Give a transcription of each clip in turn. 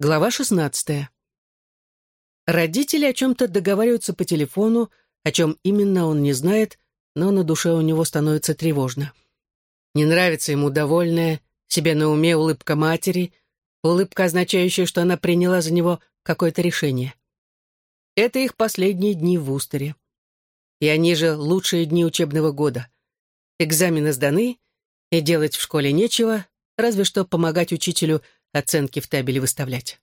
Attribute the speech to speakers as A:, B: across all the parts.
A: Глава 16. Родители о чем-то договариваются по телефону, о чем именно он не знает, но на душе у него становится тревожно. Не нравится ему довольная, себе на уме улыбка матери, улыбка, означающая, что она приняла за него какое-то решение. Это их последние дни в Устере. И они же лучшие дни учебного года. Экзамены сданы, и делать в школе нечего, разве что помогать учителю оценки в табеле выставлять.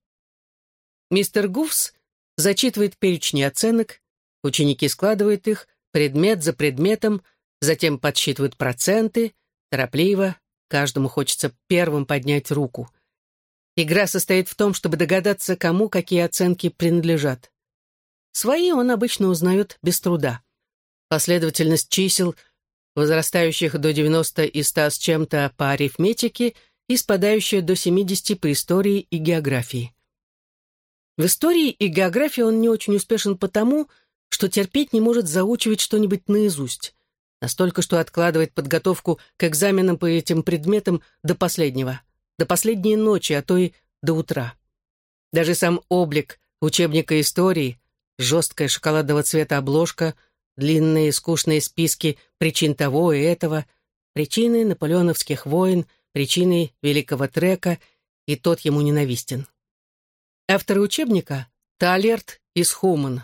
A: Мистер Гуфс зачитывает перечни оценок, ученики складывают их, предмет за предметом, затем подсчитывают проценты, торопливо, каждому хочется первым поднять руку. Игра состоит в том, чтобы догадаться, кому какие оценки принадлежат. Свои он обычно узнает без труда. Последовательность чисел, возрастающих до 90 и 100 с чем-то по арифметике – и спадающая до 70 по истории и географии. В истории и географии он не очень успешен потому, что терпеть не может заучивать что-нибудь наизусть, настолько, что откладывает подготовку к экзаменам по этим предметам до последнего, до последней ночи, а то и до утра. Даже сам облик учебника истории, жесткая шоколадного цвета обложка, длинные скучные списки причин того и этого, причины наполеоновских войн — причиной великого трека, и тот ему ненавистен. Авторы учебника — Талерт и Схуман.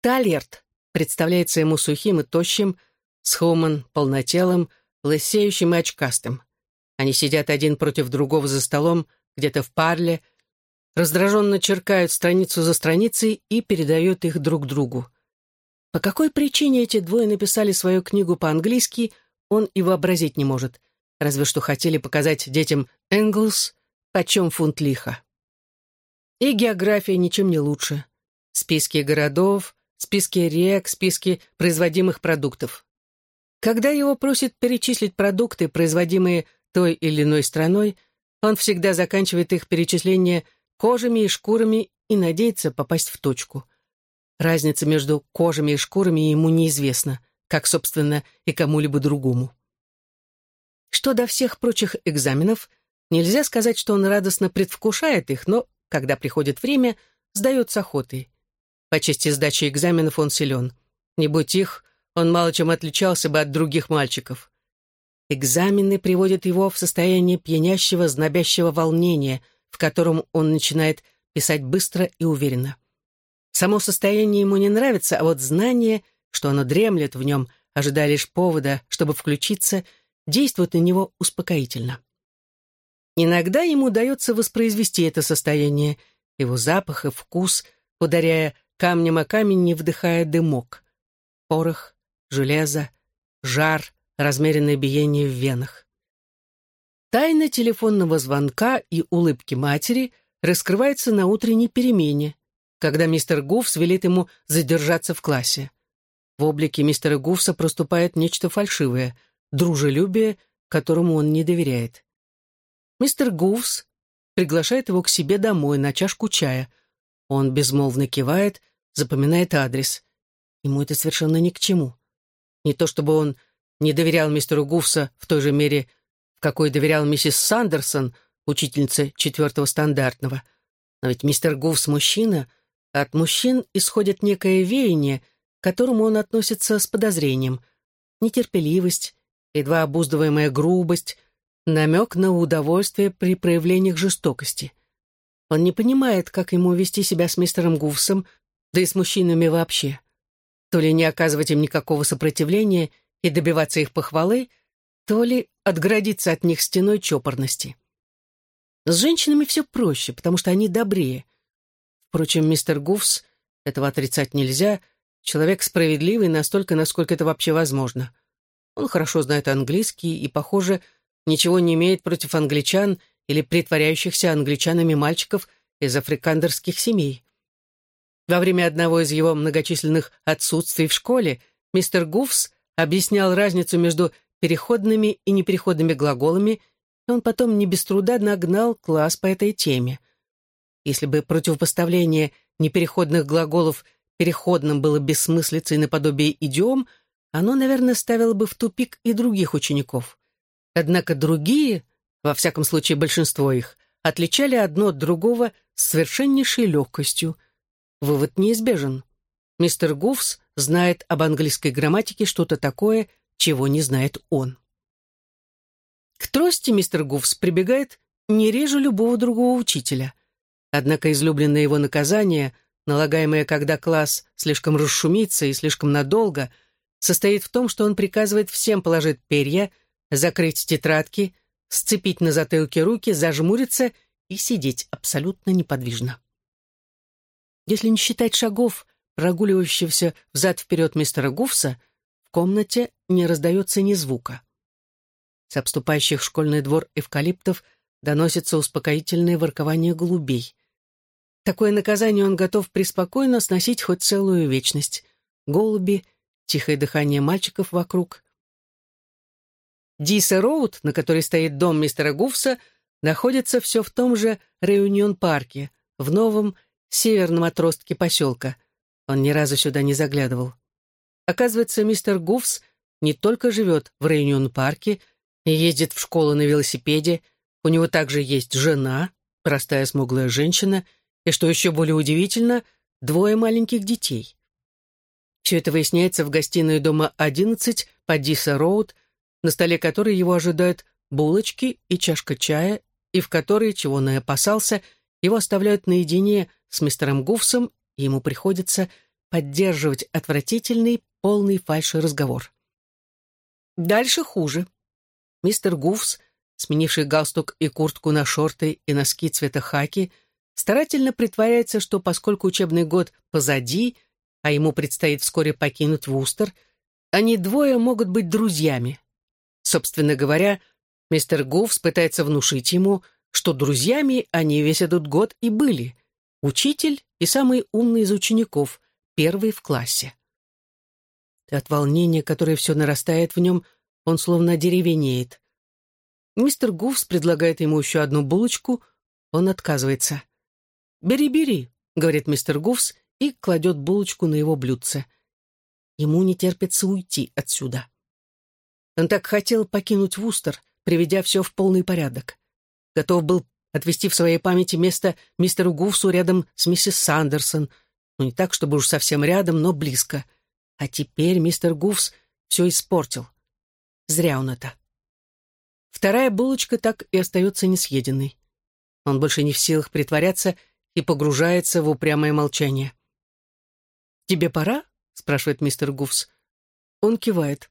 A: Талерт представляется ему сухим и тощим, Схуман — полнотелым, лысеющим и очкастым. Они сидят один против другого за столом, где-то в парле, раздраженно черкают страницу за страницей и передают их друг другу. По какой причине эти двое написали свою книгу по-английски, он и вообразить не может, разве что хотели показать детям Энглс, почем фунт лиха. И география ничем не лучше. Списки городов, списки рек, списки производимых продуктов. Когда его просят перечислить продукты, производимые той или иной страной, он всегда заканчивает их перечисление кожами и шкурами и надеется попасть в точку. Разница между кожами и шкурами ему неизвестна, как, собственно, и кому-либо другому. Что до всех прочих экзаменов, нельзя сказать, что он радостно предвкушает их, но, когда приходит время, сдает с охотой. По части сдачи экзаменов он силен. Не будь их, он мало чем отличался бы от других мальчиков. Экзамены приводят его в состояние пьянящего, знобящего волнения, в котором он начинает писать быстро и уверенно. Само состояние ему не нравится, а вот знание, что оно дремлет в нем, ожидая лишь повода, чтобы включиться — действует на него успокоительно. Иногда ему удается воспроизвести это состояние, его запах и вкус, ударяя камнем о камень, не вдыхая дымок. Порох, железо, жар, размеренное биение в венах. Тайна телефонного звонка и улыбки матери раскрывается на утренней перемене, когда мистер Гуфс велит ему задержаться в классе. В облике мистера Гуфса проступает нечто фальшивое — дружелюбие, которому он не доверяет. Мистер Гуфс приглашает его к себе домой на чашку чая. Он безмолвно кивает, запоминает адрес. Ему это совершенно ни к чему. Не то чтобы он не доверял мистеру Гуфса в той же мере, в какой доверял миссис Сандерсон, учительнице четвертого стандартного. Но ведь мистер Гуфс мужчина, а от мужчин исходит некое веяние, к которому он относится с подозрением. Нетерпеливость, едва обуздываемая грубость, намек на удовольствие при проявлениях жестокости. Он не понимает, как ему вести себя с мистером Гуфсом, да и с мужчинами вообще. То ли не оказывать им никакого сопротивления и добиваться их похвалы, то ли отгородиться от них стеной чопорности. С женщинами все проще, потому что они добрее. Впрочем, мистер Гуфс, этого отрицать нельзя, человек справедливый настолько, насколько это вообще возможно — он хорошо знает английский и, похоже, ничего не имеет против англичан или притворяющихся англичанами мальчиков из африкандерских семей. Во время одного из его многочисленных отсутствий в школе мистер Гуфс объяснял разницу между переходными и непереходными глаголами, и он потом не без труда нагнал класс по этой теме. Если бы противопоставление непереходных глаголов переходным было бессмыслицей наподобие идиом, оно, наверное, ставило бы в тупик и других учеников. Однако другие, во всяком случае большинство их, отличали одно от другого с совершеннейшей легкостью. Вывод неизбежен. Мистер Гуфс знает об английской грамматике что-то такое, чего не знает он. К трости мистер Гуфс прибегает не реже любого другого учителя. Однако излюбленное его наказание, налагаемое, когда класс слишком расшумится и слишком надолго, состоит в том, что он приказывает всем положить перья, закрыть тетрадки, сцепить на затылке руки, зажмуриться и сидеть абсолютно неподвижно. Если не считать шагов, прогуливающегося взад-вперед мистера Гуфса, в комнате не раздается ни звука. С обступающих школьный двор эвкалиптов доносится успокоительное воркование голубей. Такое наказание он готов преспокойно сносить хоть целую вечность. Голуби, тихое дыхание мальчиков вокруг. Диса Роуд, на которой стоит дом мистера Гуфса, находится все в том же Реюнион-парке, в новом северном отростке поселка. Он ни разу сюда не заглядывал. Оказывается, мистер Гуфс не только живет в Реюнион-парке и ездит в школу на велосипеде, у него также есть жена, простая смуглая женщина, и, что еще более удивительно, двое маленьких детей. Все это выясняется в гостиной дома 11 по Диса-Роуд, на столе которой его ожидают булочки и чашка чая, и в которой, чего он и опасался, его оставляют наедине с мистером Гуфсом, и ему приходится поддерживать отвратительный, полный фальши разговор. Дальше хуже. Мистер Гуфс, сменивший галстук и куртку на шорты и носки цвета хаки, старательно притворяется, что поскольку учебный год позади, а ему предстоит вскоре покинуть Вустер, они двое могут быть друзьями. Собственно говоря, мистер Гуфс пытается внушить ему, что друзьями они весь этот год и были. Учитель и самый умный из учеников, первый в классе. От волнения, которое все нарастает в нем, он словно деревенеет. Мистер Гуфс предлагает ему еще одну булочку, он отказывается. «Бери, бери», — говорит мистер Гуфс и кладет булочку на его блюдце. Ему не терпится уйти отсюда. Он так хотел покинуть Вустер, приведя все в полный порядок. Готов был отвести в своей памяти место мистеру Гуфсу рядом с миссис Сандерсон, ну не так, чтобы уж совсем рядом, но близко. А теперь мистер Гуфс все испортил. Зря он это. Вторая булочка так и остается несъеденной. Он больше не в силах притворяться и погружается в упрямое молчание. «Тебе пора?» — спрашивает мистер Гуфс. Он кивает.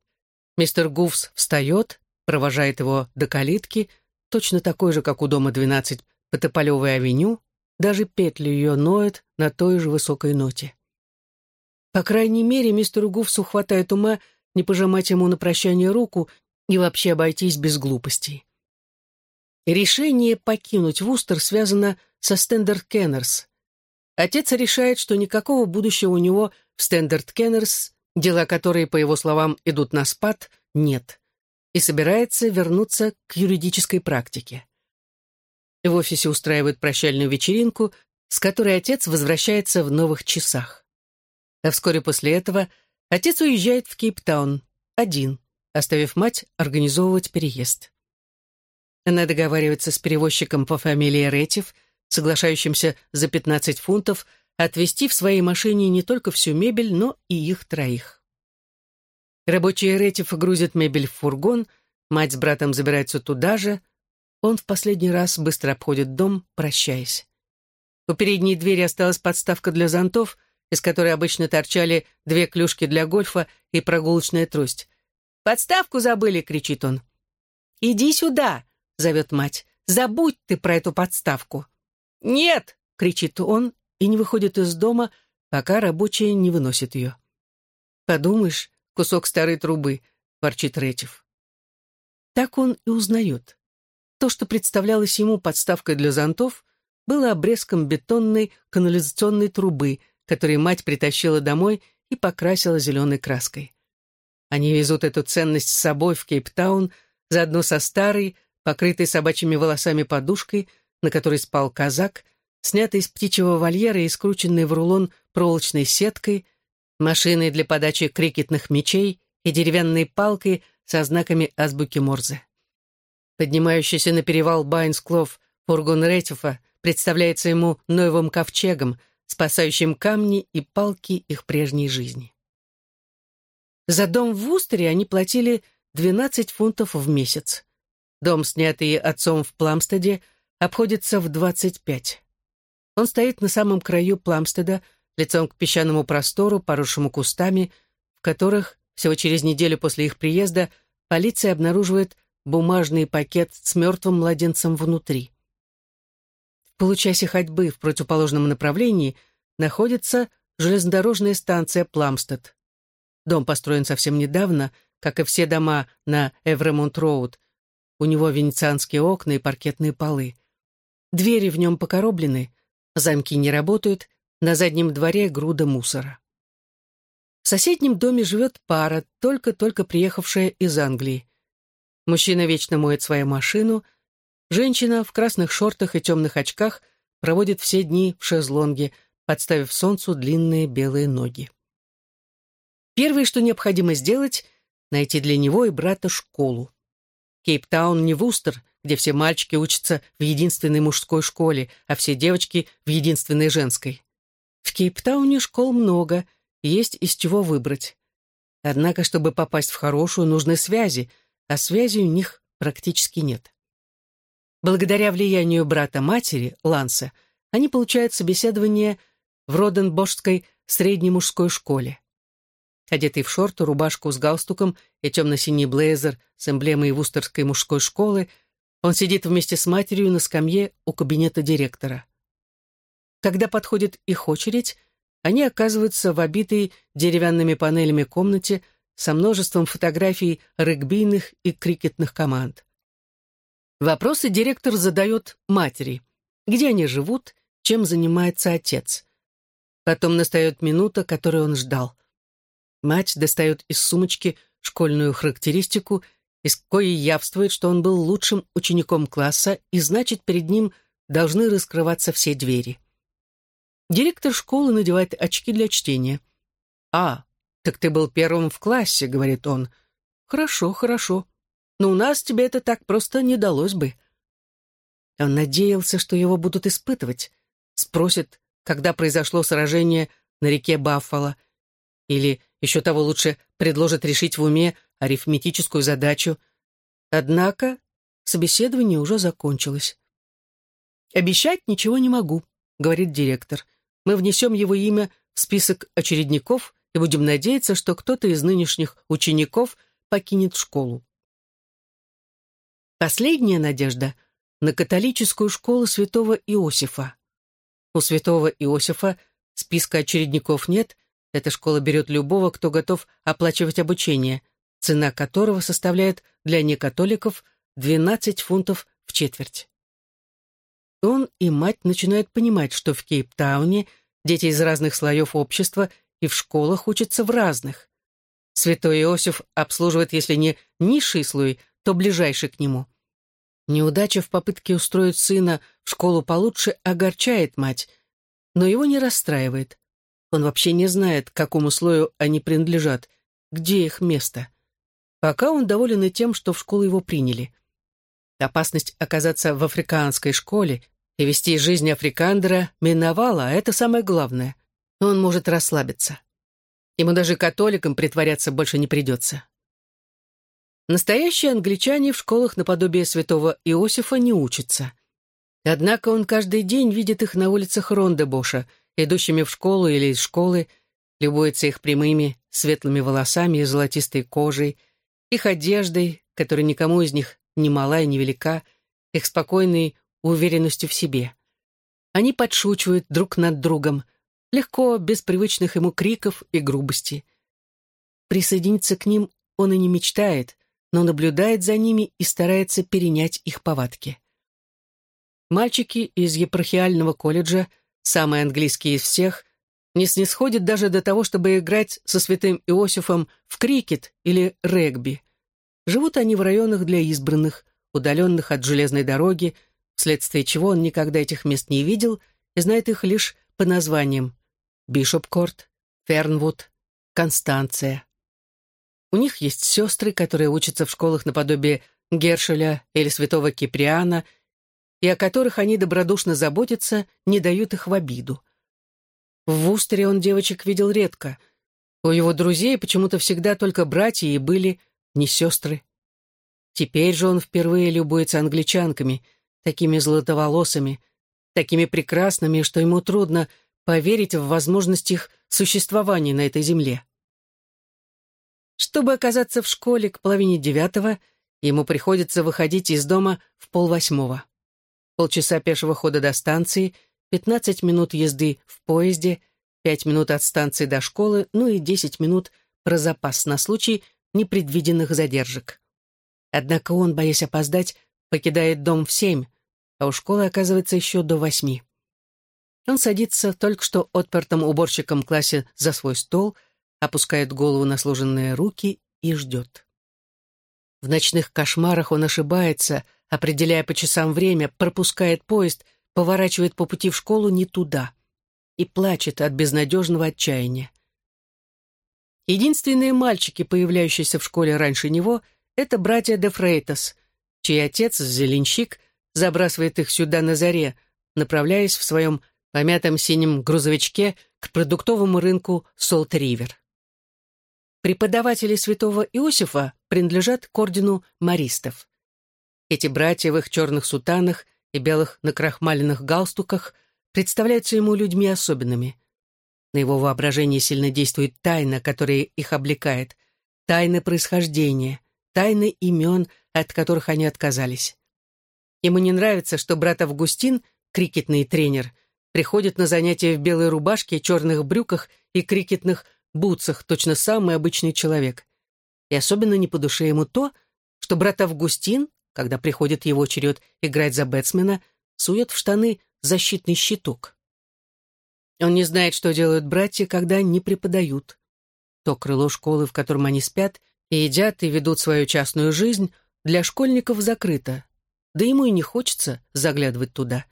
A: Мистер Гуфс встает, провожает его до калитки, точно такой же, как у дома 12 по Тополевой авеню, даже петли ее ноют на той же высокой ноте. По крайней мере, мистеру Гуфсу хватает ума не пожимать ему на прощание руку и вообще обойтись без глупостей. Решение покинуть Вустер связано со Стендарт Кеннерс. Отец решает, что никакого будущего у него в Стендарт Кеннерс дела которые, по его словам, идут на спад, нет, и собирается вернуться к юридической практике. В офисе устраивают прощальную вечеринку, с которой отец возвращается в новых часах. А вскоре после этого отец уезжает в Кейптаун, один, оставив мать организовывать переезд. Она договаривается с перевозчиком по фамилии Ретив, соглашающимся за 15 фунтов отвезти в своей машине не только всю мебель, но и их троих. Рабочие Ретив грузят мебель в фургон, мать с братом забираются туда же. Он в последний раз быстро обходит дом, прощаясь. У передней двери осталась подставка для зонтов, из которой обычно торчали две клюшки для гольфа и прогулочная трость. «Подставку забыли!» — кричит он. «Иди сюда!» — зовет мать. «Забудь ты про эту подставку!» «Нет!» — кричит он и не выходит из дома, пока рабочие не выносят ее. «Подумаешь, кусок старой трубы», — ворчит Ретив. Так он и узнает. То, что представлялось ему подставкой для зонтов, было обрезком бетонной канализационной трубы, которую мать притащила домой и покрасила зеленой краской. Они везут эту ценность с собой в Кейптаун, заодно со старой, покрытой собачьими волосами подушкой, на которой спал казак — снятый из птичьего вольера и скрученный в рулон проволочной сеткой, машиной для подачи крикетных мечей и деревянной палкой со знаками азбуки Морзе. Поднимающийся на перевал Байнсклов Фургон Ретюфа представляется ему новым ковчегом, спасающим камни и палки их прежней жизни. За дом в Вустере они платили 12 фунтов в месяц. Дом, снятый отцом в Пламстеде, обходится в 25. Он стоит на самом краю Пламстеда, лицом к песчаному простору, поросшему кустами, в которых, всего через неделю после их приезда, полиция обнаруживает бумажный пакет с мертвым младенцем внутри. В получасе ходьбы в противоположном направлении находится железнодорожная станция Пламстед. Дом построен совсем недавно, как и все дома на Эвремонт-Роуд. У него венецианские окна и паркетные полы. Двери в нем покороблены, замки не работают, на заднем дворе груда мусора. В соседнем доме живет пара, только-только приехавшая из Англии. Мужчина вечно моет свою машину, женщина в красных шортах и темных очках проводит все дни в шезлонге, подставив солнцу длинные белые ноги. Первое, что необходимо сделать, найти для него и брата школу. Кейптаун не Вустер, где все мальчики учатся в единственной мужской школе, а все девочки в единственной женской. В Кейптауне школ много, есть из чего выбрать. Однако, чтобы попасть в хорошую, нужны связи, а связи у них практически нет. Благодаря влиянию брата-матери, Ланса, они получают собеседование в Роденбошской средней мужской школе. Одетый в шорты, рубашку с галстуком и темно-синий блейзер с эмблемой Вустерской мужской школы, он сидит вместе с матерью на скамье у кабинета директора. Когда подходит их очередь, они оказываются в обитой деревянными панелями комнате со множеством фотографий регбийных и крикетных команд. Вопросы директор задает матери. Где они живут, чем занимается отец. Потом настает минута, которую он ждал. Мать достает из сумочки школьную характеристику, из коей явствует, что он был лучшим учеником класса, и значит, перед ним должны раскрываться все двери. Директор школы надевает очки для чтения. «А, так ты был первым в классе», — говорит он. «Хорошо, хорошо. Но у нас тебе это так просто не далось бы». Он надеялся, что его будут испытывать. Спросит, когда произошло сражение на реке Баффало. Или, еще того лучше, предложит решить в уме арифметическую задачу. Однако собеседование уже закончилось. «Обещать ничего не могу», — говорит директор мы внесем его имя в список очередников и будем надеяться, что кто-то из нынешних учеников покинет школу. Последняя надежда на католическую школу святого Иосифа. У святого Иосифа списка очередников нет, эта школа берет любого, кто готов оплачивать обучение, цена которого составляет для некатоликов 12 фунтов в четверть. Он и мать начинают понимать, что в Кейптауне дети из разных слоев общества и в школах учатся в разных. Святой Иосиф обслуживает, если не низший слой, то ближайший к нему. Неудача в попытке устроить сына в школу получше огорчает мать, но его не расстраивает. Он вообще не знает, к какому слою они принадлежат, где их место. Пока он доволен и тем, что в школу его приняли. Опасность оказаться в африканской школе и вести жизнь африкандера миновала, а это самое главное. Он может расслабиться. Ему даже католикам притворяться больше не придется. Настоящие англичане в школах наподобие святого Иосифа не учатся. Однако он каждый день видит их на улицах Рондебоша, идущими в школу или из школы, любуется их прямыми, светлыми волосами и золотистой кожей, их одеждой, которая никому из них ни мала и ни велика, их спокойной уверенностью в себе. Они подшучивают друг над другом, легко, без привычных ему криков и грубости. Присоединиться к ним он и не мечтает, но наблюдает за ними и старается перенять их повадки. Мальчики из епархиального колледжа, самые английские из всех, не снисходят даже до того, чтобы играть со святым Иосифом в крикет или регби. Живут они в районах для избранных, удаленных от железной дороги, вследствие чего он никогда этих мест не видел и знает их лишь по названиям Бишопкорт, Фернвуд, Констанция. У них есть сестры, которые учатся в школах наподобие Гершеля или Святого Киприана, и о которых они добродушно заботятся, не дают их в обиду. В Вустере он девочек видел редко. У его друзей почему-то всегда только братья и были не сестры. Теперь же он впервые любуется англичанками, такими золотоволосыми, такими прекрасными, что ему трудно поверить в возможность их существования на этой земле. Чтобы оказаться в школе к половине девятого, ему приходится выходить из дома в полвосьмого. Полчаса пешего хода до станции, пятнадцать минут езды в поезде, пять минут от станции до школы, ну и десять минут про запас на случай непредвиденных задержек. Однако он, боясь опоздать, покидает дом в семь, а у школы оказывается еще до восьми. Он садится только что отпертым уборщиком классе за свой стол, опускает голову на сложенные руки и ждет. В ночных кошмарах он ошибается, определяя по часам время, пропускает поезд, поворачивает по пути в школу не туда и плачет от безнадежного отчаяния. Единственные мальчики, появляющиеся в школе раньше него, это братья де Фрейтас, чей отец, зеленщик, забрасывает их сюда на заре, направляясь в своем помятом синем грузовичке к продуктовому рынку Солт-Ривер. Преподаватели святого Иосифа принадлежат к ордену маристов. Эти братья в их черных сутанах и белых накрахмаленных галстуках представляются ему людьми особенными. На его воображение сильно действует тайна, которая их облекает, тайна происхождения, тайны имен, от которых они отказались. Ему не нравится, что брат Августин, крикетный тренер, приходит на занятия в белой рубашке, черных брюках и крикетных бутсах, точно самый обычный человек. И особенно не по душе ему то, что брат Августин, когда приходит его черед играть за бэтсмена, сует в штаны защитный щиток. Он не знает, что делают братья, когда не преподают. То крыло школы, в котором они спят, и едят, и ведут свою частную жизнь, для школьников закрыто. Да ему и не хочется заглядывать туда.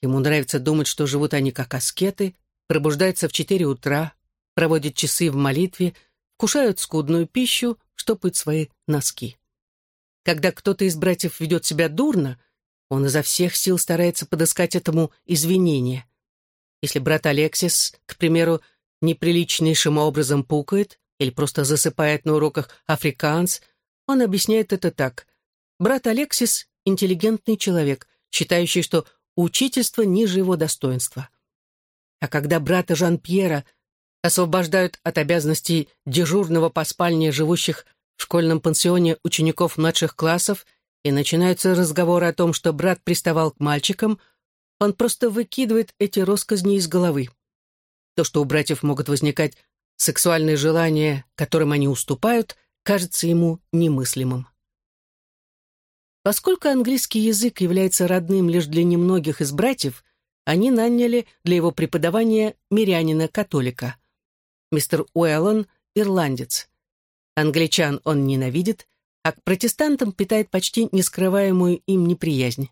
A: Ему нравится думать, что живут они как аскеты, пробуждаются в четыре утра, проводят часы в молитве, кушают скудную пищу, штопают свои носки. Когда кто-то из братьев ведет себя дурно, он изо всех сил старается подыскать этому извинения. Если брат Алексис, к примеру, неприличнейшим образом пукает или просто засыпает на уроках африканс, он объясняет это так. Брат Алексис — интеллигентный человек, считающий, что учительство ниже его достоинства. А когда брата Жан-Пьера освобождают от обязанностей дежурного по спальне живущих в школьном пансионе учеников младших классов и начинаются разговоры о том, что брат приставал к мальчикам, он просто выкидывает эти росказни из головы. То, что у братьев могут возникать сексуальные желания, которым они уступают, кажется ему немыслимым. Поскольку английский язык является родным лишь для немногих из братьев, они наняли для его преподавания мирянина-католика. Мистер Уэллон — ирландец. Англичан он ненавидит, а к протестантам питает почти нескрываемую им неприязнь.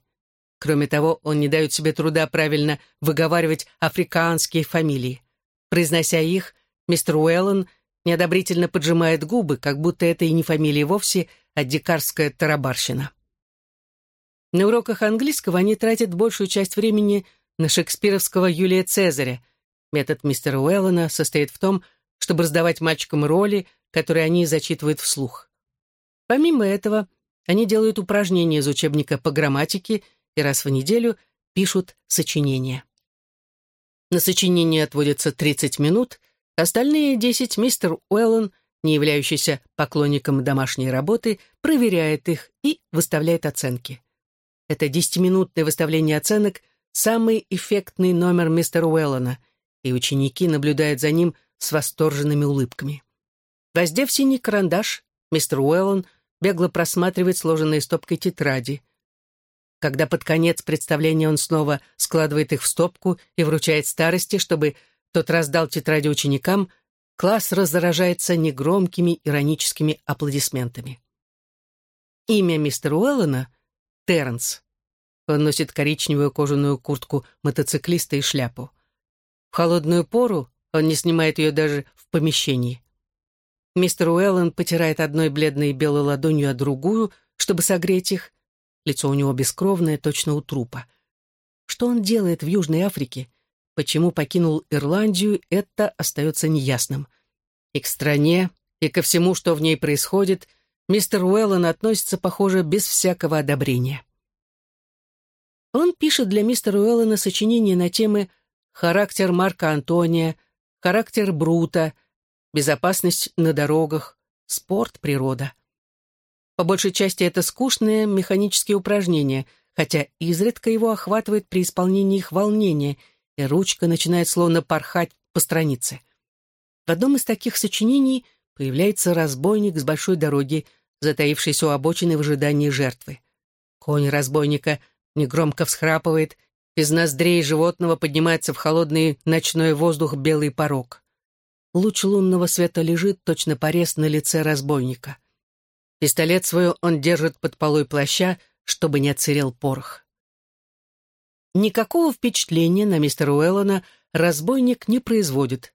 A: Кроме того, он не дает себе труда правильно выговаривать африканские фамилии. Произнося их, мистер Уэллон неодобрительно поджимает губы, как будто это и не фамилия вовсе, а дикарская тарабарщина. На уроках английского они тратят большую часть времени на шекспировского Юлия Цезаря. Метод мистера Уэллона состоит в том, чтобы раздавать мальчикам роли, которые они зачитывают вслух. Помимо этого, они делают упражнения из учебника по грамматике и раз в неделю пишут сочинения. На сочинение отводится 30 минут, остальные 10 мистер Уэллон, не являющийся поклонником домашней работы, проверяет их и выставляет оценки. Это десятиминутное выставление оценок – самый эффектный номер мистера Уэллона, и ученики наблюдают за ним с восторженными улыбками. Воздев синий карандаш, мистер Уэллон бегло просматривает сложенные стопкой тетради – когда под конец представления он снова складывает их в стопку и вручает старости, чтобы тот раздал тетради ученикам, класс разражается негромкими ироническими аплодисментами. Имя мистера Уэллона — Терренс. Он носит коричневую кожаную куртку мотоциклиста и шляпу. В холодную пору он не снимает ее даже в помещении. Мистер Уэллон потирает одной бледной белой ладонью, а другую, чтобы согреть их, Лицо у него бескровное, точно у трупа. Что он делает в Южной Африке? Почему покинул Ирландию, это остается неясным. И к стране, и ко всему, что в ней происходит, мистер Уэллон относится, похоже, без всякого одобрения. Он пишет для мистера Уэллона сочинения на темы «Характер Марка Антония», «Характер Брута», «Безопасность на дорогах», «Спорт, природа». По большей части это скучные механические упражнения, хотя изредка его охватывает при исполнении их волнение, и ручка начинает словно порхать по странице. В одном из таких сочинений появляется разбойник с большой дороги, затаившийся у обочины в ожидании жертвы. Конь разбойника негромко всхрапывает, из ноздрей животного поднимается в холодный ночной воздух белый порог. Луч лунного света лежит, точно порез на лице разбойника. Пистолет свой он держит под полой плаща, чтобы не отсырел порох. Никакого впечатления на мистера Уэллона разбойник не производит.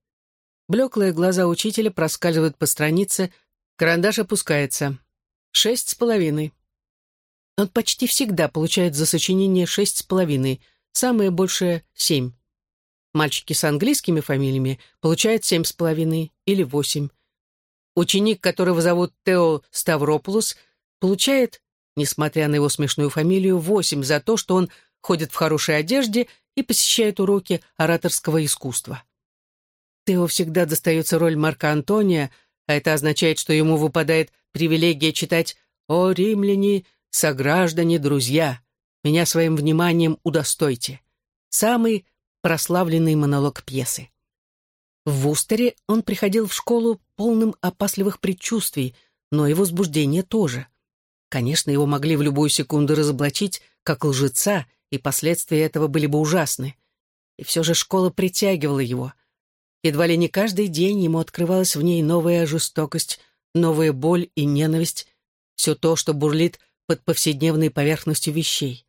A: Блеклые глаза учителя проскальзывают по странице, карандаш опускается. Шесть с половиной. Он почти всегда получает за сочинение шесть с половиной, самое большее — семь. Мальчики с английскими фамилиями получают семь с половиной или восемь. Ученик, которого зовут Тео Ставропулос, получает, несмотря на его смешную фамилию, восемь за то, что он ходит в хорошей одежде и посещает уроки ораторского искусства. Тео всегда достается роль Марка Антония, а это означает, что ему выпадает привилегия читать «О, римляне, сограждане, друзья, меня своим вниманием удостойте». Самый прославленный монолог пьесы. В Вустере он приходил в школу полным опасливых предчувствий, но и возбуждения тоже. Конечно, его могли в любую секунду разоблачить, как лжеца, и последствия этого были бы ужасны. И все же школа притягивала его. Едва ли не каждый день ему открывалась в ней новая жестокость, новая боль и ненависть, все то, что бурлит под повседневной поверхностью вещей.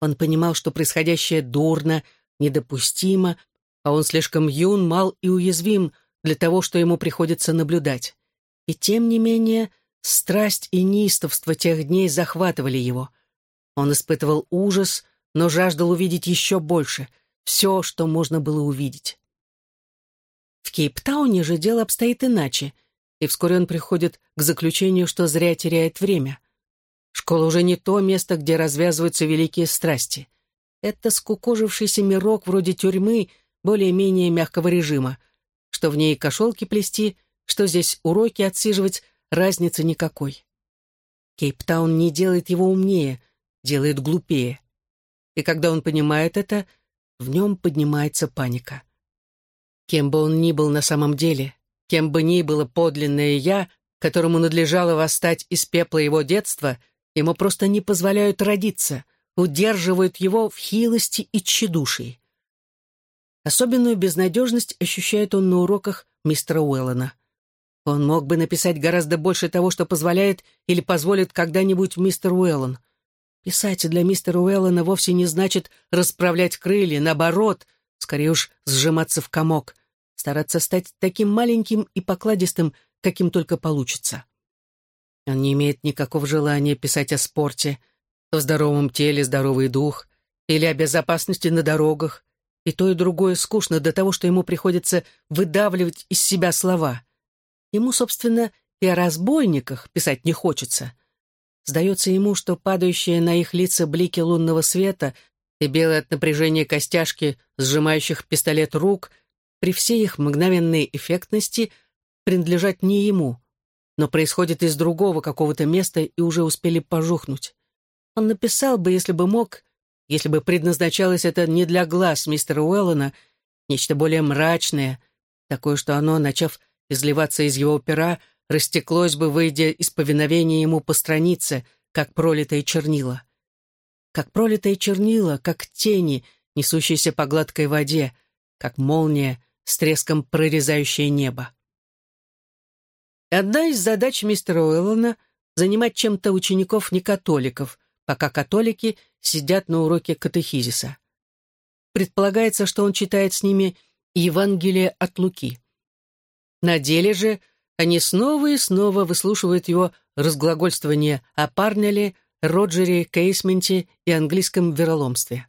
A: Он понимал, что происходящее дурно, недопустимо, а он слишком юн, мал и уязвим для того, что ему приходится наблюдать. И тем не менее, страсть и неистовство тех дней захватывали его. Он испытывал ужас, но жаждал увидеть еще больше, все, что можно было увидеть. В Кейптауне же дело обстоит иначе, и вскоре он приходит к заключению, что зря теряет время. Школа уже не то место, где развязываются великие страсти. Это скукожившийся мирок вроде тюрьмы — более-менее мягкого режима. Что в ней кошелки плести, что здесь уроки отсиживать, разницы никакой. Кейптаун не делает его умнее, делает глупее. И когда он понимает это, в нем поднимается паника. Кем бы он ни был на самом деле, кем бы ни было подлинное «я», которому надлежало восстать из пепла его детства, ему просто не позволяют родиться, удерживают его в хилости и тщедушии. Особенную безнадежность ощущает он на уроках мистера Уэллона. Он мог бы написать гораздо больше того, что позволяет или позволит когда-нибудь мистер Уэллон. Писать для мистера Уэллона вовсе не значит расправлять крылья, наоборот, скорее уж сжиматься в комок, стараться стать таким маленьким и покладистым, каким только получится. Он не имеет никакого желания писать о спорте, о здоровом теле, здоровый дух, или о безопасности на дорогах, и то, и другое скучно до того, что ему приходится выдавливать из себя слова. Ему, собственно, и о разбойниках писать не хочется. Сдается ему, что падающие на их лица блики лунного света и белое от напряжения костяшки, сжимающих пистолет рук, при всей их мгновенной эффектности принадлежат не ему, но происходят из другого какого-то места и уже успели пожухнуть. Он написал бы, если бы мог, если бы предназначалось это не для глаз мистера Уэллона, нечто более мрачное, такое, что оно, начав изливаться из его пера, растеклось бы, выйдя из повиновения ему по странице, как пролитые чернила. Как пролитые чернила, как тени, несущиеся по гладкой воде, как молния, с треском прорезающая небо. Одна из задач мистера Уэллона — занимать чем-то учеников некатоликов, пока католики сидят на уроке катехизиса. Предполагается, что он читает с ними Евангелие от Луки. На деле же они снова и снова выслушивают его разглагольствование о Парнеле, Роджере, Кейсменте и английском вероломстве.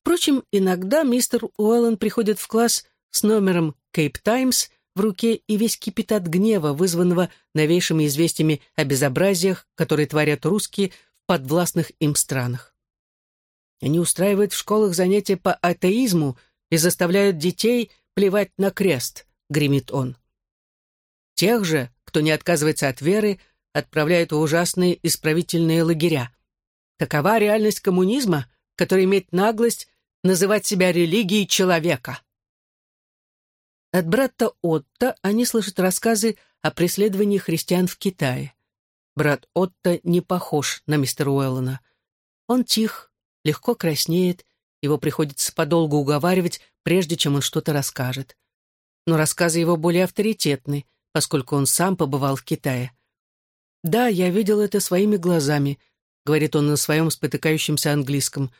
A: Впрочем, иногда мистер Уэллен приходит в класс с номером «Кейп Таймс» в руке и весь кипит от гнева, вызванного новейшими известиями о безобразиях, которые творят русские подвластных им странах. Они устраивают в школах занятия по атеизму и заставляют детей плевать на крест, гремит он. Тех же, кто не отказывается от веры, отправляют в ужасные исправительные лагеря. Такова реальность коммунизма, который имеет наглость называть себя религией человека. От брата Отто они слышат рассказы о преследовании христиан в Китае. Брат Отто не похож на мистера Уэллона. Он тих, легко краснеет, его приходится подолгу уговаривать, прежде чем он что-то расскажет. Но рассказы его более авторитетны, поскольку он сам побывал в Китае. «Да, я видел это своими глазами», — говорит он на своем спотыкающемся английском.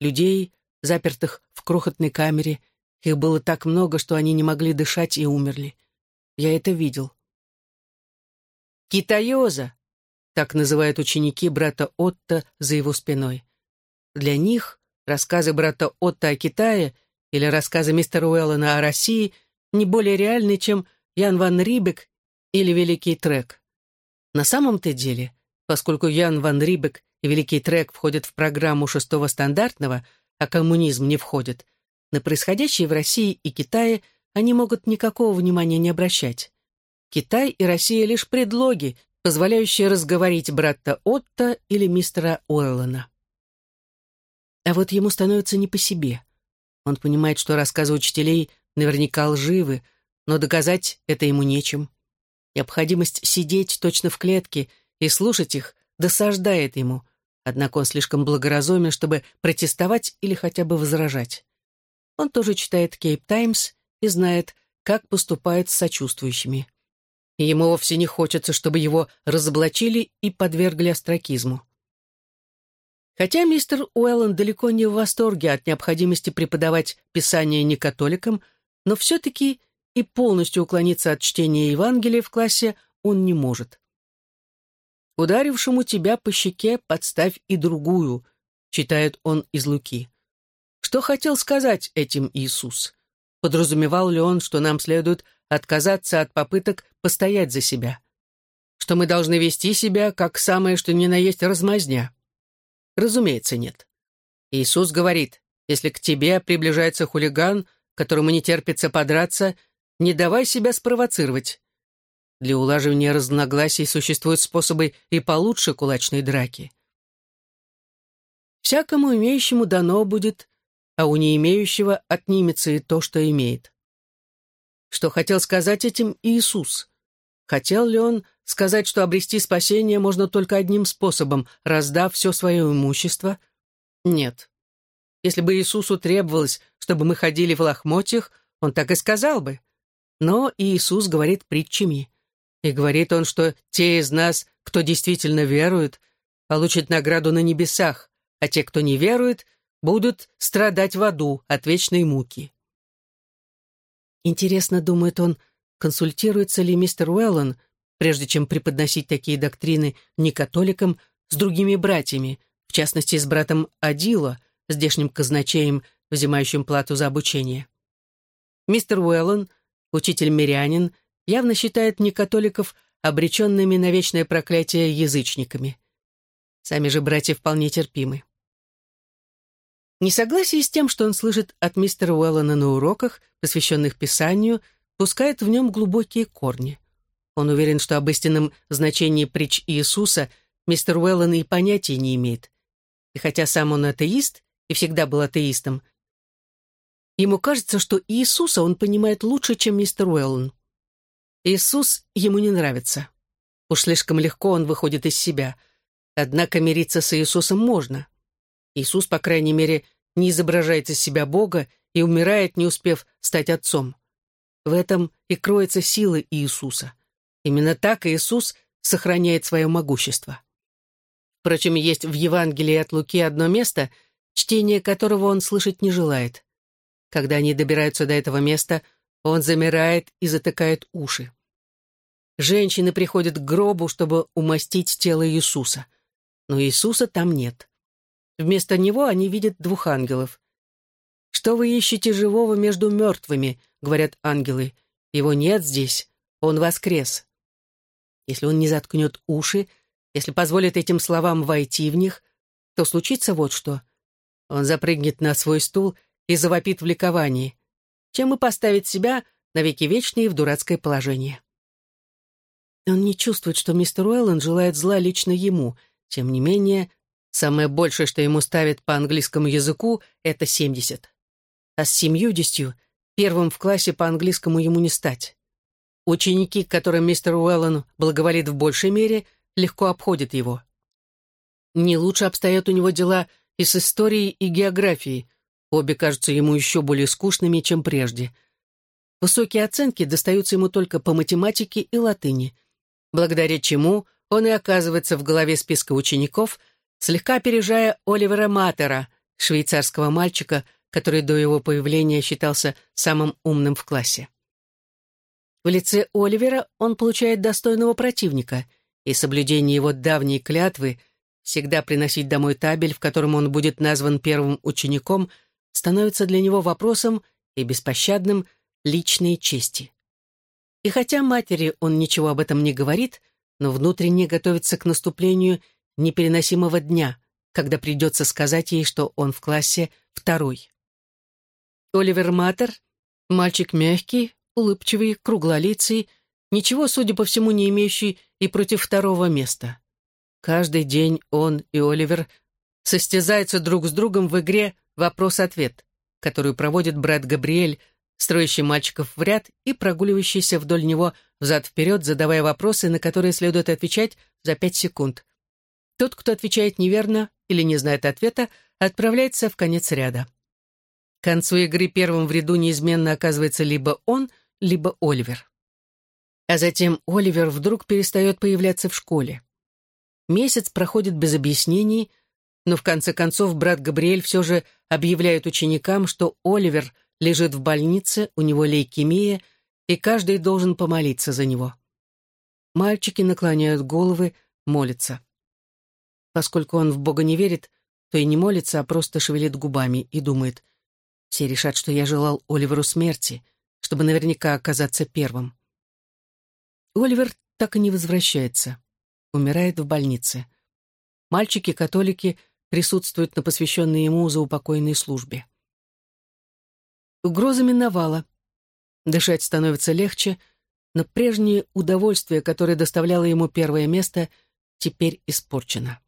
A: «Людей, запертых в крохотной камере, их было так много, что они не могли дышать и умерли. Я это видел». «Китаёза», — так называют ученики брата Отто за его спиной. Для них рассказы брата Отто о Китае или рассказы мистера Уэллона о России не более реальны, чем Ян Ван Рибек или Великий Трек. На самом-то деле, поскольку Ян Ван Рибек и Великий Трек входят в программу шестого стандартного, а коммунизм не входит, на происходящее в России и Китае они могут никакого внимания не обращать. Китай и Россия лишь предлоги, позволяющие разговорить брата Отто или мистера Уэллона. А вот ему становится не по себе. Он понимает, что рассказы учителей наверняка лживы, но доказать это ему нечем. Необходимость сидеть точно в клетке и слушать их досаждает ему, однако он слишком благоразумен, чтобы протестовать или хотя бы возражать. Он тоже читает «Кейп Таймс» и знает, как поступает с сочувствующими. И ему вовсе не хочется, чтобы его разоблачили и подвергли остракизму. Хотя мистер Уэллен далеко не в восторге от необходимости преподавать Писание некатоликам, но все-таки и полностью уклониться от чтения Евангелия в классе он не может. «Ударившему тебя по щеке подставь и другую», — читает он из Луки. Что хотел сказать этим Иисус? Подразумевал ли он, что нам следует отказаться от попыток постоять за себя? Что мы должны вести себя, как самое что ни на есть размазня? Разумеется, нет. Иисус говорит, если к тебе приближается хулиган, которому не терпится подраться, не давай себя спровоцировать. Для улаживания разногласий существуют способы и получше кулачной драки. Всякому имеющему дано будет, а у не имеющего отнимется и то, что имеет. Что хотел сказать этим Иисус? Хотел ли он сказать, что обрести спасение можно только одним способом, раздав все свое имущество? Нет. Если бы Иисусу требовалось, чтобы мы ходили в лохмотьях, он так и сказал бы. Но Иисус говорит притчами. И говорит он, что те из нас, кто действительно верует, получат награду на небесах, а те, кто не верует, будут страдать в аду от вечной муки. Интересно, думает он, консультируется ли мистер Уэллон, прежде чем преподносить такие доктрины не католикам, с другими братьями, в частности, с братом Адило, здешним казначеем, взимающим плату за обучение. Мистер Уэллон — Учитель-мирянин явно считает некатоликов обреченными на вечное проклятие язычниками. Сами же братья вполне терпимы. Несогласие с тем, что он слышит от мистера Уэллона на уроках, посвященных Писанию, пускает в нем глубокие корни. Он уверен, что об истинном значении притч Иисуса мистер Уэллон и понятия не имеет. И хотя сам он атеист, и всегда был атеистом, Ему кажется, что Иисуса он понимает лучше, чем мистер Уэллон. Иисус ему не нравится. Уж слишком легко он выходит из себя. Однако мириться с Иисусом можно. Иисус, по крайней мере, не изображает из себя Бога и умирает, не успев стать отцом. В этом и кроется сила Иисуса. Именно так Иисус сохраняет свое могущество. Впрочем, есть в Евангелии от Луки одно место, чтение которого он слышать не желает. Когда они добираются до этого места, он замирает и затыкает уши. Женщины приходят к гробу, чтобы умастить тело Иисуса. Но Иисуса там нет. Вместо него они видят двух ангелов. «Что вы ищете живого между мертвыми?» — говорят ангелы. «Его нет здесь, он воскрес». Если он не заткнет уши, если позволит этим словам войти в них, то случится вот что. Он запрыгнет на свой стул и завопит в ликовании, чем и поставит себя навеки вечные в дурацкое положение. Он не чувствует, что мистер Уэллен желает зла лично ему. Тем не менее, самое большее, что ему ставят по английскому языку, это 70. А с семьюдесятью первым в классе по английскому ему не стать. Ученики, которым мистер Уэллен благоволит в большей мере, легко обходят его. Не лучше обстоят у него дела и с историей, и географией. Обе кажутся ему еще более скучными, чем прежде. Высокие оценки достаются ему только по математике и латыни, благодаря чему он и оказывается в голове списка учеников, слегка опережая Оливера Матера, швейцарского мальчика, который до его появления считался самым умным в классе. В лице Оливера он получает достойного противника, и соблюдение его давней клятвы всегда приносить домой табель, в котором он будет назван первым учеником, становится для него вопросом и беспощадным личной чести. И хотя матери он ничего об этом не говорит, но внутренне готовится к наступлению непереносимого дня, когда придется сказать ей, что он в классе второй. Оливер Матер — мальчик мягкий, улыбчивый, круглолицый, ничего, судя по всему, не имеющий и против второго места. Каждый день он и Оливер состязаются друг с другом в игре «Вопрос-ответ», которую проводит брат Габриэль, строящий мальчиков в ряд и прогуливающийся вдоль него взад-вперед, задавая вопросы, на которые следует отвечать за пять секунд. Тот, кто отвечает неверно или не знает ответа, отправляется в конец ряда. К концу игры первым в ряду неизменно оказывается либо он, либо Оливер. А затем Оливер вдруг перестает появляться в школе. Месяц проходит без объяснений, но в конце концов брат Габриэль все же объявляет ученикам, что Оливер лежит в больнице, у него лейкемия, и каждый должен помолиться за него. Мальчики наклоняют головы, молятся. Поскольку он в Бога не верит, то и не молится, а просто шевелит губами и думает, все решат, что я желал Оливеру смерти, чтобы наверняка оказаться первым. Оливер так и не возвращается. Умирает в больнице. Мальчики-католики присутствуют на посвященной ему заупокойной службе. Угроза миновала. Дышать становится легче, но прежнее удовольствие, которое доставляло ему первое место, теперь испорчено.